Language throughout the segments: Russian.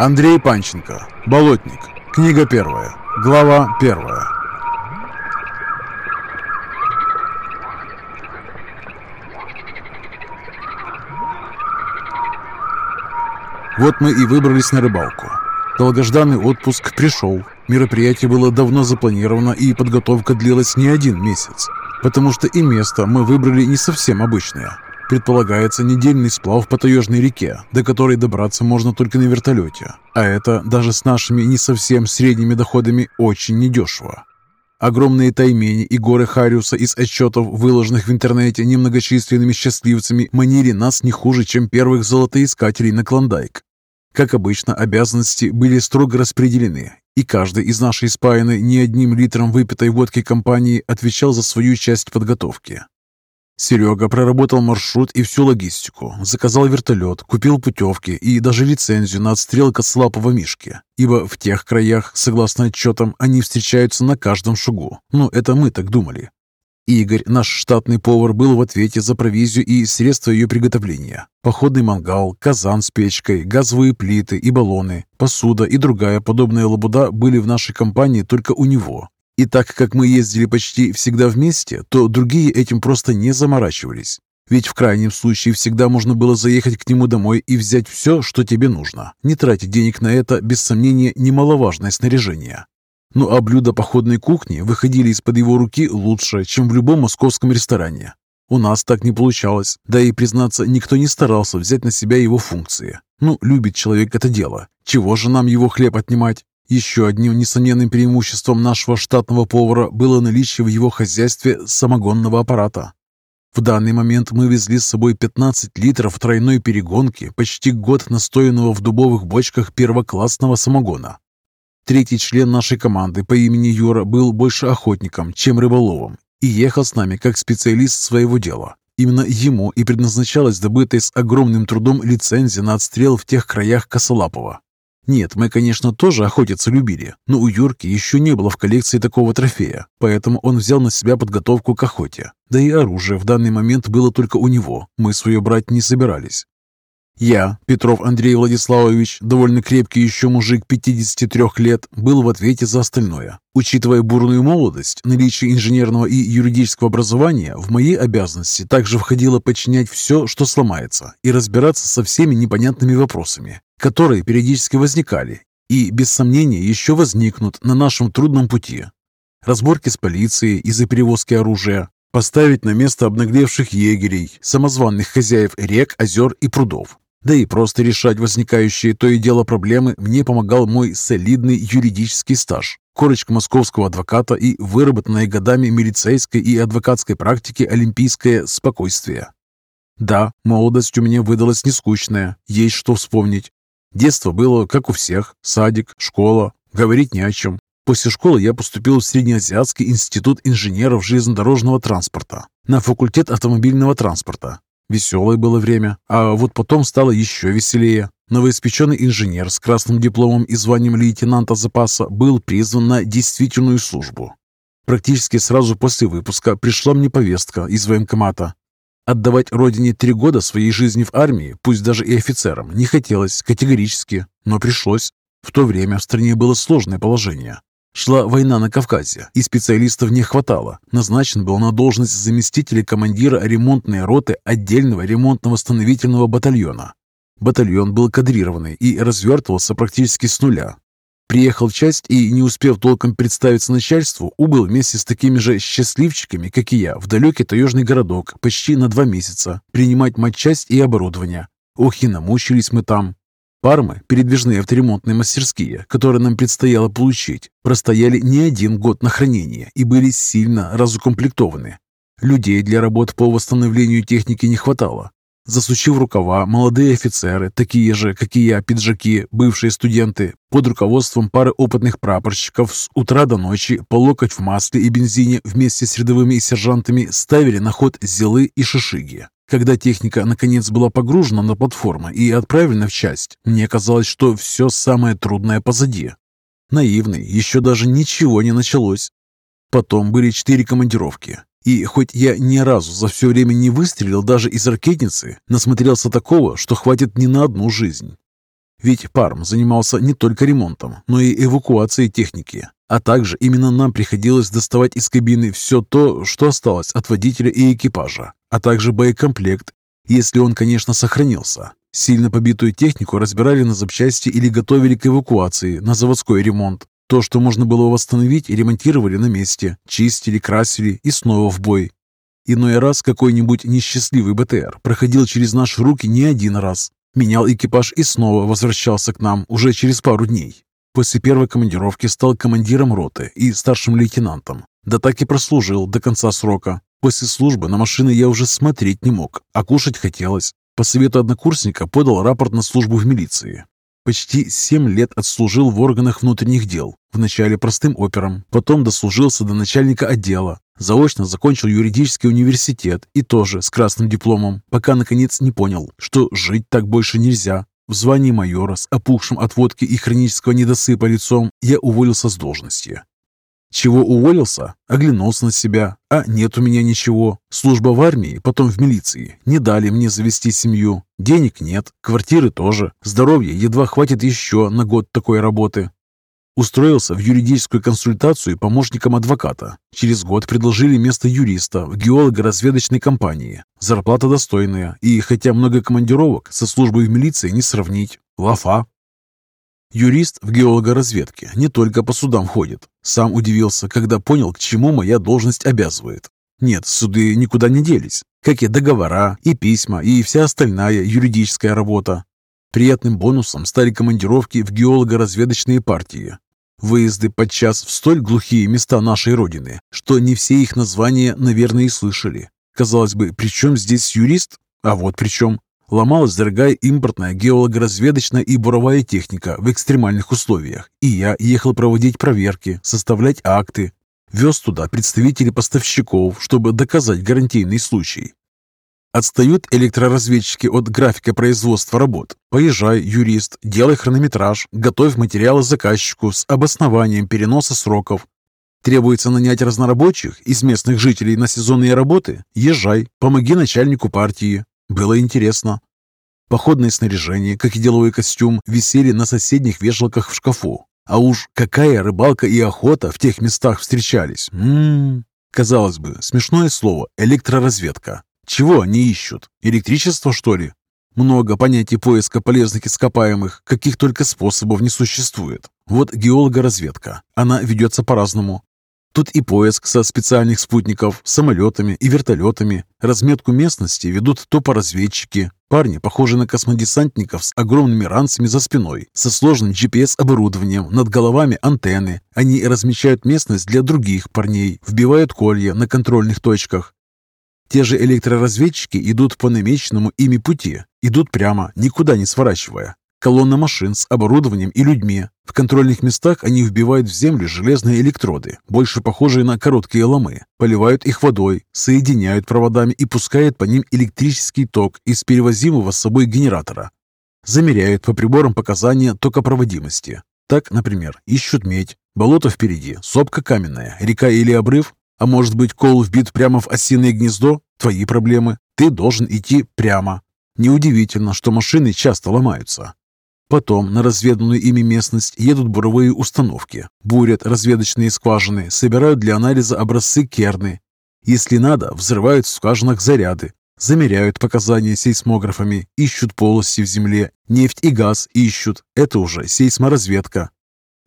Андрей Панченко. Болотник. Книга первая. Глава первая. Вот мы и выбрались на рыбалку. Долгожданный отпуск пришел. Мероприятие было давно запланировано, и подготовка длилась не один месяц. Потому что и место мы выбрали не совсем обычное. Предполагается недельный сплав по Таежной реке, до которой добраться можно только на вертолете. А это даже с нашими не совсем средними доходами очень недешево. Огромные таймени и горы Хариуса из отчетов, выложенных в интернете немногочисленными счастливцами, манили нас не хуже, чем первых золотоискателей на Клондайк. Как обычно, обязанности были строго распределены, и каждый из нашей спаяны не одним литром выпитой водки компании отвечал за свою часть подготовки. Серега проработал маршрут и всю логистику, заказал вертолет, купил путевки и даже лицензию на отстрел Кослапова Мишки, ибо в тех краях, согласно отчетам, они встречаются на каждом шагу. Ну, это мы так думали. Игорь, наш штатный повар, был в ответе за провизию и средства ее приготовления. Походный мангал, казан с печкой, газовые плиты и баллоны, посуда и другая подобная лабуда были в нашей компании только у него. И так как мы ездили почти всегда вместе, то другие этим просто не заморачивались. Ведь в крайнем случае всегда можно было заехать к нему домой и взять все, что тебе нужно, не тратить денег на это, без сомнения, немаловажное снаряжение. Ну а блюда походной кухни выходили из-под его руки лучше, чем в любом московском ресторане. У нас так не получалось, да и, признаться, никто не старался взять на себя его функции. Ну, любит человек это дело. Чего же нам его хлеб отнимать? Еще одним несомненным преимуществом нашего штатного повара было наличие в его хозяйстве самогонного аппарата. В данный момент мы везли с собой 15 литров тройной перегонки, почти год настоянного в дубовых бочках первоклассного самогона. Третий член нашей команды по имени Юра был больше охотником, чем рыболовом, и ехал с нами как специалист своего дела. Именно ему и предназначалась добытая с огромным трудом лицензия на отстрел в тех краях Косолапова. Нет, мы, конечно, тоже охотиться любили, но у Юрки еще не было в коллекции такого трофея, поэтому он взял на себя подготовку к охоте. Да и оружие в данный момент было только у него, мы свое брать не собирались. Я, Петров Андрей Владиславович, довольно крепкий еще мужик 53 лет, был в ответе за остальное. Учитывая бурную молодость, наличие инженерного и юридического образования, в мои обязанности также входило подчинять все, что сломается, и разбираться со всеми непонятными вопросами, которые периодически возникали и, без сомнения, еще возникнут на нашем трудном пути. Разборки с полицией из-за перевозки оружия, поставить на место обнаглевших егерей, самозванных хозяев рек, озер и прудов, да и просто решать возникающие то и дело проблемы мне помогал мой солидный юридический стаж, корочка московского адвоката и выработанное годами милицейской и адвокатской практики олимпийское спокойствие. Да, молодость у меня выдалась нескучная, есть что вспомнить. Детство было, как у всех, садик, школа, говорить не о чем. После школы я поступил в Среднеазиатский институт инженеров железнодорожного транспорта на факультет автомобильного транспорта. Веселое было время, а вот потом стало еще веселее. Новоиспеченный инженер с красным дипломом и званием лейтенанта запаса был призван на действительную службу. Практически сразу после выпуска пришла мне повестка из военкомата. Отдавать родине три года своей жизни в армии, пусть даже и офицерам, не хотелось категорически, но пришлось. В то время в стране было сложное положение. Шла война на Кавказе, и специалистов не хватало. Назначен был на должность заместителя командира ремонтной роты отдельного ремонтно-восстановительного батальона. Батальон был кадрированный и развертывался практически с нуля. Приехал часть и, не успев толком представиться начальству, убыл вместе с такими же счастливчиками, как и я, в далекий таежный городок почти на два месяца, принимать матчасть и оборудование. Ох и намучились мы там. Пармы, передвижные авторемонтные мастерские, которые нам предстояло получить, простояли не один год на хранение и были сильно разукомплектованы. Людей для работ по восстановлению техники не хватало. Засучив рукава, молодые офицеры, такие же, как и я, пиджаки, бывшие студенты, под руководством пары опытных прапорщиков с утра до ночи по локоть в масле и бензине вместе с рядовыми и сержантами ставили на ход зелы и шишиги. Когда техника наконец была погружена на платформу и отправлена в часть, мне казалось, что все самое трудное позади. Наивный, еще даже ничего не началось. Потом были четыре командировки. И хоть я ни разу за все время не выстрелил даже из ракетницы, насмотрелся такого, что хватит не на одну жизнь. Ведь Парм занимался не только ремонтом, но и эвакуацией техники. А также именно нам приходилось доставать из кабины все то, что осталось от водителя и экипажа, а также боекомплект, если он, конечно, сохранился. Сильно побитую технику разбирали на запчасти или готовили к эвакуации на заводской ремонт. То, что можно было восстановить, ремонтировали на месте, чистили, красили и снова в бой. Иной раз какой-нибудь несчастливый БТР проходил через наши руки не один раз, Менял экипаж и снова возвращался к нам уже через пару дней. После первой командировки стал командиром роты и старшим лейтенантом. Да так и прослужил до конца срока. После службы на машины я уже смотреть не мог, а кушать хотелось. По совету однокурсника подал рапорт на службу в милиции. Почти семь лет отслужил в органах внутренних дел. Вначале простым опером, потом дослужился до начальника отдела, Заочно закончил юридический университет и тоже с красным дипломом, пока наконец не понял, что жить так больше нельзя. В звании майора с опухшим от водки и хронического недосыпа лицом я уволился с должности. Чего уволился? Оглянулся на себя. А нет у меня ничего. Служба в армии, потом в милиции. Не дали мне завести семью. Денег нет, квартиры тоже. Здоровья едва хватит еще на год такой работы. Устроился в юридическую консультацию помощником адвоката. Через год предложили место юриста в геолого-разведочной компании. Зарплата достойная, и хотя много командировок, со службой в милиции не сравнить. Лафа. Юрист в геологоразведке не только по судам ходит. Сам удивился, когда понял, к чему моя должность обязывает. Нет, суды никуда не делись, как и договора, и письма, и вся остальная юридическая работа. Приятным бонусом стали командировки в геолого-разведочные партии. Выезды подчас в столь глухие места нашей Родины, что не все их названия, наверное, и слышали. Казалось бы, при чем здесь юрист? А вот при чем. Ломалась дорогая импортная геолого-разведочная и буровая техника в экстремальных условиях, и я ехал проводить проверки, составлять акты. Вез туда представителей поставщиков, чтобы доказать гарантийный случай. Отстают электроразведчики от графика производства работ. Поезжай, юрист, делай хронометраж, готовь материалы заказчику с обоснованием переноса сроков. Требуется нанять разнорабочих из местных жителей на сезонные работы? Езжай, помоги начальнику партии. Было интересно. Походное снаряжение, как и деловой костюм, висели на соседних вешалках в шкафу. А уж какая рыбалка и охота в тех местах встречались. Ммм, казалось бы, смешное слово «электроразведка». Чего они ищут? Электричество, что ли? Много понятий поиска полезных ископаемых, каких только способов не существует. Вот геологоразведка. Она ведется по-разному. Тут и поиск со специальных спутников, самолетами и вертолетами. Разметку местности ведут топоразведчики. Парни похожи на космодесантников с огромными ранцами за спиной, со сложным GPS-оборудованием, над головами антенны. Они размечают местность для других парней, вбивают колья на контрольных точках, те же электроразведчики идут по намеченному ими пути, идут прямо, никуда не сворачивая. Колонна машин с оборудованием и людьми. В контрольных местах они вбивают в землю железные электроды, больше похожие на короткие ломы, поливают их водой, соединяют проводами и пускают по ним электрический ток из перевозимого с собой генератора. Замеряют по приборам показания токопроводимости. Так, например, ищут медь, болото впереди, сопка каменная, река или обрыв, а может быть, кол вбит прямо в осиное гнездо? Твои проблемы. Ты должен идти прямо. Неудивительно, что машины часто ломаются. Потом на разведанную ими местность едут буровые установки, бурят разведочные скважины, собирают для анализа образцы керны. Если надо, взрывают в скважинах заряды, замеряют показания сейсмографами, ищут полости в земле, нефть и газ ищут. Это уже сейсморазведка.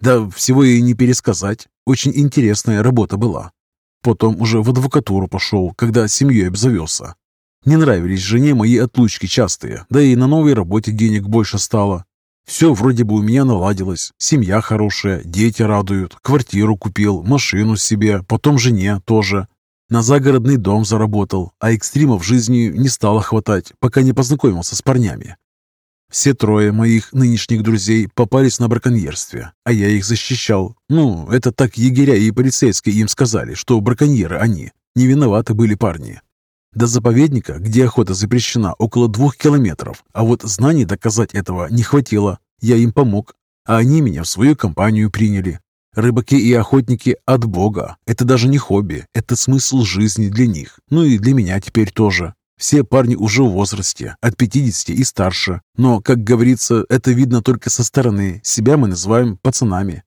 Да всего и не пересказать. Очень интересная работа была. Потом уже в адвокатуру пошел, когда семьей обзавелся. Не нравились жене мои отлучки частые, да и на новой работе денег больше стало. Все вроде бы у меня наладилось. Семья хорошая, дети радуют, квартиру купил, машину себе, потом жене тоже. На загородный дом заработал, а экстримов в жизни не стало хватать, пока не познакомился с парнями. Все трое моих нынешних друзей попались на браконьерстве, а я их защищал. Ну, это так егеря и полицейские им сказали, что браконьеры они. Не виноваты были парни. До заповедника, где охота запрещена, около двух километров, а вот знаний доказать этого не хватило. Я им помог, а они меня в свою компанию приняли. Рыбаки и охотники от Бога. Это даже не хобби, это смысл жизни для них. Ну и для меня теперь тоже. Все парни уже в возрасте, от 50 и старше. Но, как говорится, это видно только со стороны. Себя мы называем пацанами.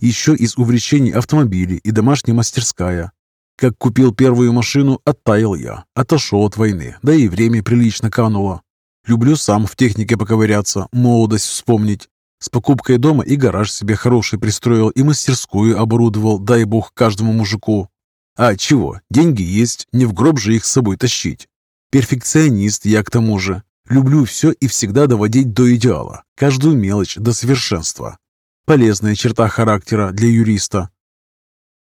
Еще из увлечений автомобили и домашняя мастерская. Как купил первую машину, оттаял я. Отошел от войны, да и время прилично кануло. Люблю сам в технике поковыряться, молодость вспомнить. С покупкой дома и гараж себе хороший пристроил, и мастерскую оборудовал, дай бог, каждому мужику. А чего, деньги есть, не в гроб же их с собой тащить. Перфекционист я к тому же. Люблю все и всегда доводить до идеала, каждую мелочь до совершенства. Полезная черта характера для юриста.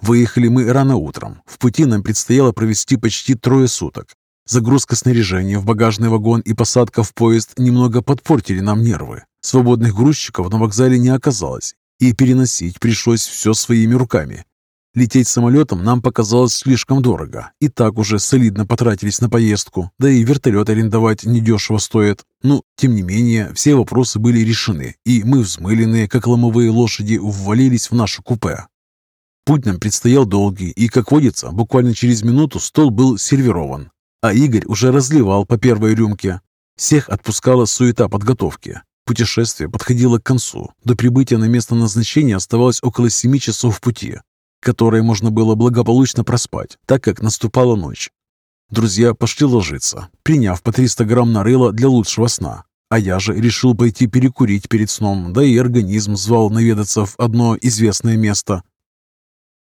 Выехали мы рано утром. В пути нам предстояло провести почти трое суток. Загрузка снаряжения в багажный вагон и посадка в поезд немного подпортили нам нервы. Свободных грузчиков на вокзале не оказалось, и переносить пришлось все своими руками. Лететь самолетом нам показалось слишком дорого. И так уже солидно потратились на поездку, да и вертолет арендовать недешево стоит. Но, ну, тем не менее, все вопросы были решены, и мы, взмыленные, как ломовые лошади, ввалились в наше купе. Путь нам предстоял долгий, и, как водится, буквально через минуту стол был сервирован а Игорь уже разливал по первой рюмке. Всех отпускала суета подготовки. Путешествие подходило к концу. До прибытия на место назначения оставалось около семи часов пути, которые можно было благополучно проспать, так как наступала ночь. Друзья пошли ложиться, приняв по 300 грамм нарыла для лучшего сна. А я же решил пойти перекурить перед сном, да и организм звал наведаться в одно известное место.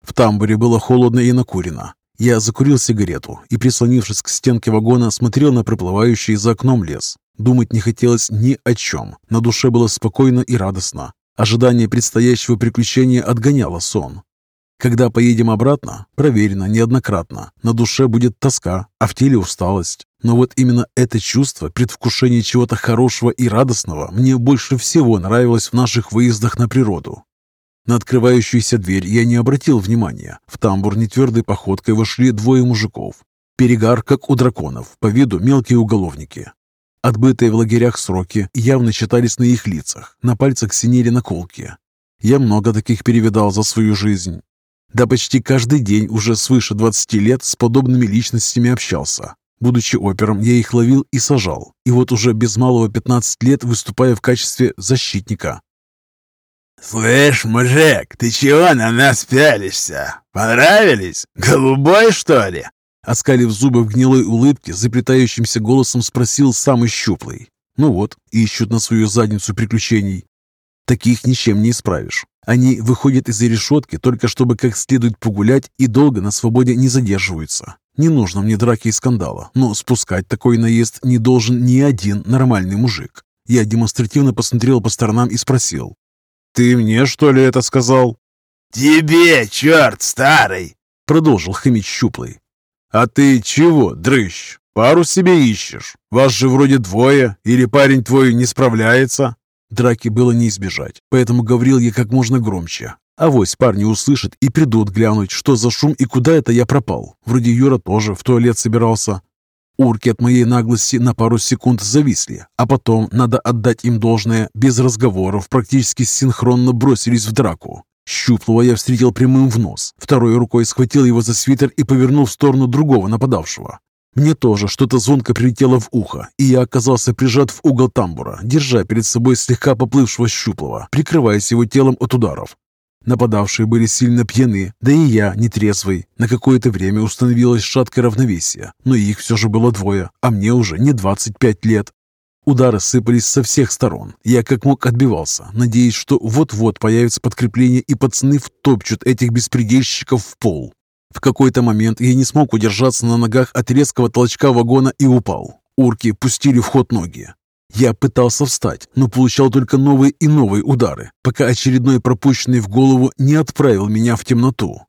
В тамбуре было холодно и накурено. Я закурил сигарету и, прислонившись к стенке вагона, смотрел на проплывающий за окном лес. Думать не хотелось ни о чем. На душе было спокойно и радостно. Ожидание предстоящего приключения отгоняло сон. Когда поедем обратно, проверено неоднократно, на душе будет тоска, а в теле усталость. Но вот именно это чувство, предвкушение чего-то хорошего и радостного, мне больше всего нравилось в наших выездах на природу. На открывающуюся дверь я не обратил внимания. В тамбур нетвердой походкой вошли двое мужиков. Перегар, как у драконов, по виду мелкие уголовники. Отбытые в лагерях сроки явно читались на их лицах, на пальцах синели наколки. Я много таких перевидал за свою жизнь. Да почти каждый день уже свыше 20 лет с подобными личностями общался. Будучи опером, я их ловил и сажал. И вот уже без малого 15 лет выступая в качестве защитника. «Слышь, мужик, ты чего на нас пялишься? Понравились? Голубой, что ли?» Оскалив зубы в гнилой улыбке, заплетающимся голосом спросил самый щуплый. «Ну вот, ищут на свою задницу приключений. Таких ничем не исправишь. Они выходят из-за решетки только чтобы как следует погулять и долго на свободе не задерживаются. Не нужно мне драки и скандала, но спускать такой наезд не должен ни один нормальный мужик. Я демонстративно посмотрел по сторонам и спросил. «Ты мне, что ли, это сказал?» «Тебе, черт старый!» Продолжил хамить щуплый. «А ты чего, дрыщ? Пару себе ищешь? Вас же вроде двое, или парень твой не справляется?» Драки было не избежать, поэтому говорил я как можно громче. Авось парни услышат и придут глянуть, что за шум и куда это я пропал. Вроде Юра тоже в туалет собирался. Урки от моей наглости на пару секунд зависли, а потом, надо отдать им должное, без разговоров практически синхронно бросились в драку. Щуплого я встретил прямым в нос, второй рукой схватил его за свитер и повернул в сторону другого нападавшего. Мне тоже что-то звонко прилетело в ухо, и я оказался прижат в угол тамбура, держа перед собой слегка поплывшего щуплого, прикрываясь его телом от ударов. Нападавшие были сильно пьяны, да и я нетрезвый. На какое-то время установилось шаткое равновесие, но их все же было двое, а мне уже не 25 лет. Удары сыпались со всех сторон. Я как мог отбивался, надеясь, что вот-вот появится подкрепление и пацаны втопчут этих беспредельщиков в пол. В какой-то момент я не смог удержаться на ногах от резкого толчка вагона и упал. Урки пустили в ход ноги. Я пытался встать, но получал только новые и новые удары, пока очередной пропущенный в голову не отправил меня в темноту.